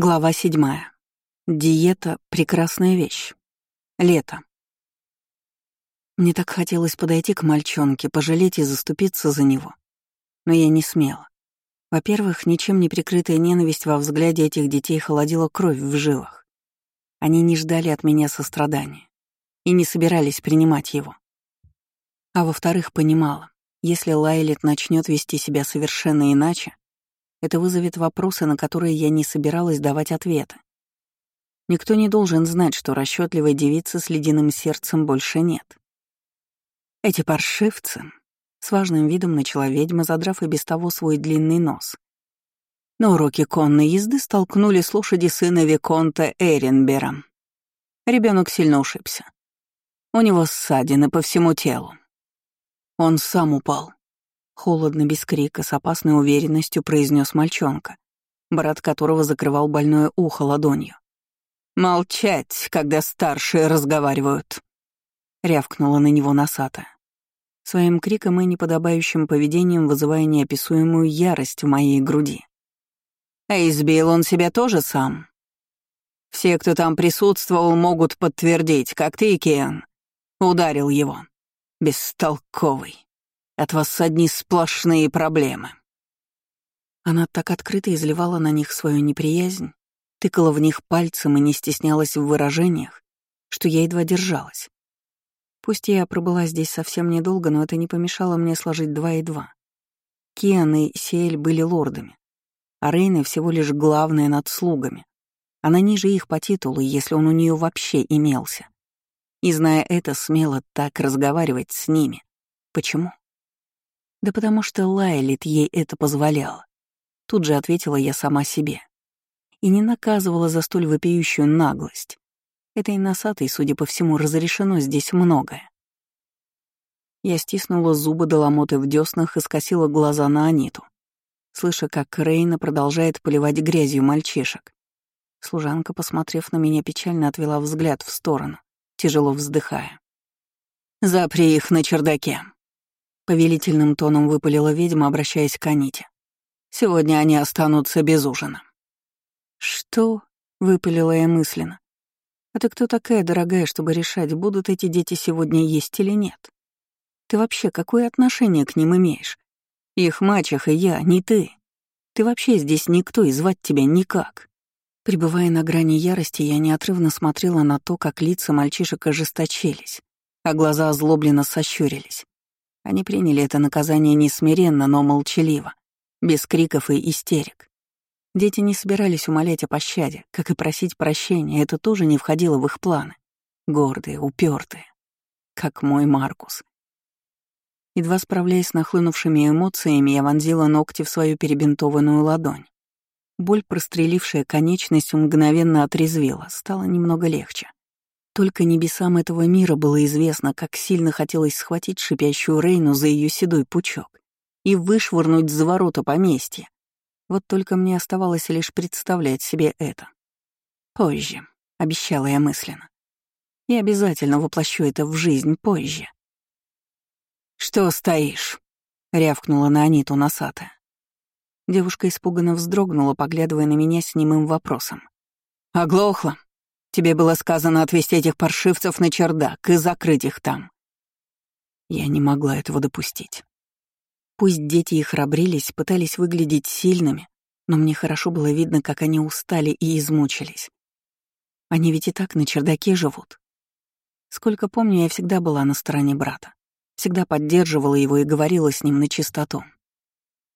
Глава седьмая. Диета — прекрасная вещь. Лето. Мне так хотелось подойти к мальчонке, пожалеть и заступиться за него. Но я не смела. Во-первых, ничем не прикрытая ненависть во взгляде этих детей холодила кровь в жилах. Они не ждали от меня сострадания и не собирались принимать его. А во-вторых, понимала, если Лайлет начнет вести себя совершенно иначе, это вызовет вопросы, на которые я не собиралась давать ответы. Никто не должен знать, что расчетливой девицы с ледяным сердцем больше нет. Эти паршивцы, с важным видом начала ведьма, задрав и без того свой длинный нос. На уроке конной езды столкнули с лошади сына Виконта Эренбера. Ребенок сильно ушибся. У него ссадины по всему телу. Он сам упал. Холодно, без крика, с опасной уверенностью произнес мальчонка, брат которого закрывал больное ухо ладонью. «Молчать, когда старшие разговаривают!» — рявкнула на него носатая. Своим криком и неподобающим поведением вызывая неописуемую ярость в моей груди. А избил он себя тоже сам. Все, кто там присутствовал, могут подтвердить, как ты, Кен, ударил его. Бестолковый. От вас одни сплошные проблемы». Она так открыто изливала на них свою неприязнь, тыкала в них пальцем и не стеснялась в выражениях, что я едва держалась. Пусть я пробыла здесь совсем недолго, но это не помешало мне сложить два и два. Киан и Сиэль были лордами, а Рейна всего лишь главная над слугами. Она ниже их по титулу, если он у нее вообще имелся. И, зная это, смело так разговаривать с ними. Почему? Да потому что Лайлит ей это позволяла. Тут же ответила я сама себе. И не наказывала за столь вопиющую наглость. Этой носатой, судя по всему, разрешено здесь многое. Я стиснула зубы до ломоты в дёснах и скосила глаза на Аниту, слыша, как Рейна продолжает поливать грязью мальчишек. Служанка, посмотрев на меня, печально отвела взгляд в сторону, тяжело вздыхая. «Запри их на чердаке», Повелительным тоном выпалила ведьма, обращаясь к Аните. «Сегодня они останутся без ужина». «Что?» — выпалила я мысленно. «А ты кто такая, дорогая, чтобы решать, будут эти дети сегодня есть или нет? Ты вообще какое отношение к ним имеешь? Их мачеха я, не ты. Ты вообще здесь никто и звать тебя никак». Прибывая на грани ярости, я неотрывно смотрела на то, как лица мальчишек ожесточились, а глаза озлобленно сощурились. Они приняли это наказание не смиренно, но молчаливо, без криков и истерик. Дети не собирались умолять о пощаде, как и просить прощения, это тоже не входило в их планы. Гордые, упертые, как мой Маркус. Едва справляясь с нахлынувшими эмоциями, я вонзила ногти в свою перебинтованную ладонь. Боль, прострелившая конечность, мгновенно отрезвила, стало немного легче. Только небесам этого мира было известно, как сильно хотелось схватить шипящую Рейну за ее седой пучок и вышвырнуть за ворота поместья. Вот только мне оставалось лишь представлять себе это. Позже, — обещала я мысленно. И обязательно воплощу это в жизнь позже. «Что стоишь?» — рявкнула на Аниту носатая. Девушка испуганно вздрогнула, поглядывая на меня с немым вопросом. «Оглохла?» Тебе было сказано отвезти этих паршивцев на чердак и закрыть их там. Я не могла этого допустить. Пусть дети и храбрились, пытались выглядеть сильными, но мне хорошо было видно, как они устали и измучились. Они ведь и так на чердаке живут. Сколько помню, я всегда была на стороне брата. Всегда поддерживала его и говорила с ним на чистоту.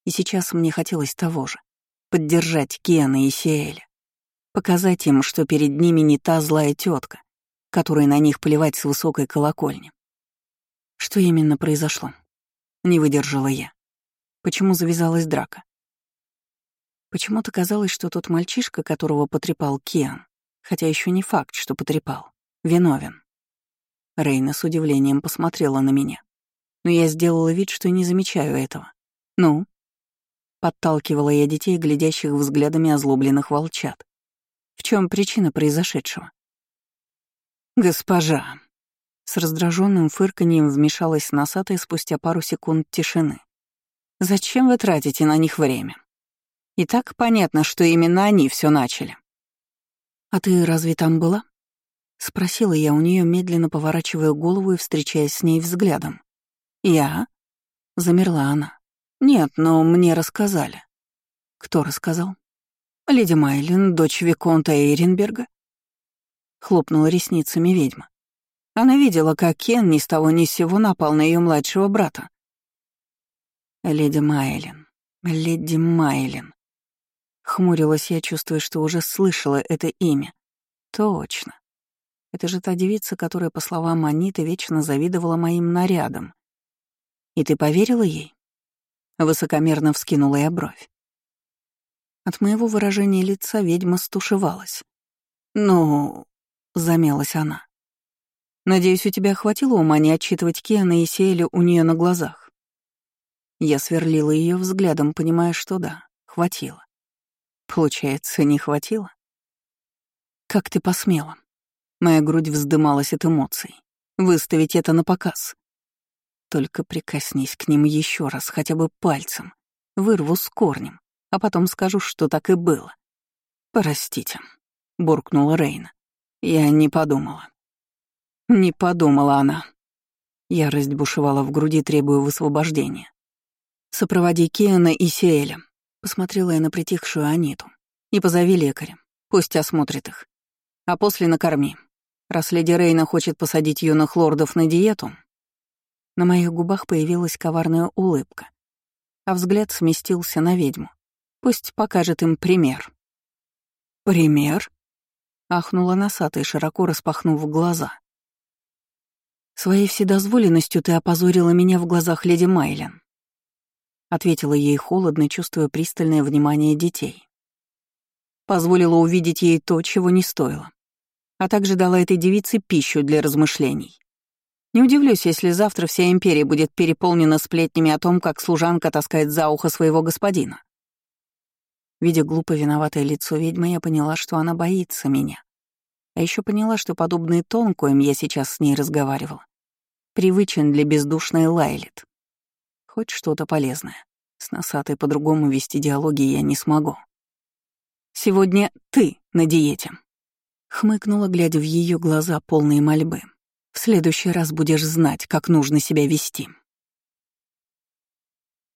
И сейчас мне хотелось того же — поддержать Киана и Сиэля. Показать им, что перед ними не та злая тетка, которой на них плевать с высокой колокольни. Что именно произошло? Не выдержала я. Почему завязалась драка? Почему-то казалось, что тот мальчишка, которого потрепал Киан, хотя еще не факт, что потрепал, виновен. Рейна с удивлением посмотрела на меня. Но я сделала вид, что не замечаю этого. «Ну?» Подталкивала я детей, глядящих взглядами озлобленных волчат. В чем причина произошедшего? «Госпожа!» С раздраженным фырканьем вмешалась носатая спустя пару секунд тишины. «Зачем вы тратите на них время? И так понятно, что именно они все начали. «А ты разве там была?» — спросила я у нее, медленно поворачивая голову и встречаясь с ней взглядом. «Я?» — замерла она. «Нет, но мне рассказали». «Кто рассказал?» «Леди Майлин, дочь Виконта Эйренберга?» Хлопнула ресницами ведьма. Она видела, как Кен ни с того ни с сего напал на ее младшего брата. «Леди Майлин, леди Майлин». Хмурилась я, чувствуя, что уже слышала это имя. Точно. Это же та девица, которая, по словам Аниты, вечно завидовала моим нарядам. И ты поверила ей? Высокомерно вскинула я бровь. От моего выражения лица ведьма стушевалась. «Ну...» — замялась она. «Надеюсь, у тебя хватило ума не отчитывать Киана и Сиэля у нее на глазах?» Я сверлила ее взглядом, понимая, что да, хватило. Получается, не хватило? Как ты посмела? Моя грудь вздымалась от эмоций. Выставить это на показ. Только прикоснись к ним еще раз, хотя бы пальцем. Вырву с корнем, а потом скажу, что так и было. «Простите», — буркнула Рейна. «Я не подумала». Не подумала она. Ярость бушевала в груди, требуя высвобождения. «Сопроводи Киана и Сиэля», — посмотрела я на притихшую Аниту. «И позови лекаря, пусть осмотрит их. А после накорми. Раз леди Рейна хочет посадить юных лордов на диету, на моих губах появилась коварная улыбка, а взгляд сместился на ведьму. Пусть покажет им пример. «Пример?» — ахнула носатая, широко распахнув глаза. «Своей вседозволенностью ты опозорила меня в глазах леди Майлен», — ответила ей холодно, чувствуя пристальное внимание детей. Позволила увидеть ей то, чего не стоило, а также дала этой девице пищу для размышлений. Не удивлюсь, если завтра вся империя будет переполнена сплетнями о том, как служанка таскает за ухо своего господина. Видя глупо виноватое лицо ведьмы, я поняла, что она боится меня. А еще поняла, что подобный тон, коим я сейчас с ней разговаривала, привычен для бездушной Лайлет. Хоть что-то полезное. С носатой по-другому вести диалоги я не смогу. «Сегодня ты на диете», — хмыкнула, глядя в ее глаза, полные мольбы. В следующий раз будешь знать, как нужно себя вести.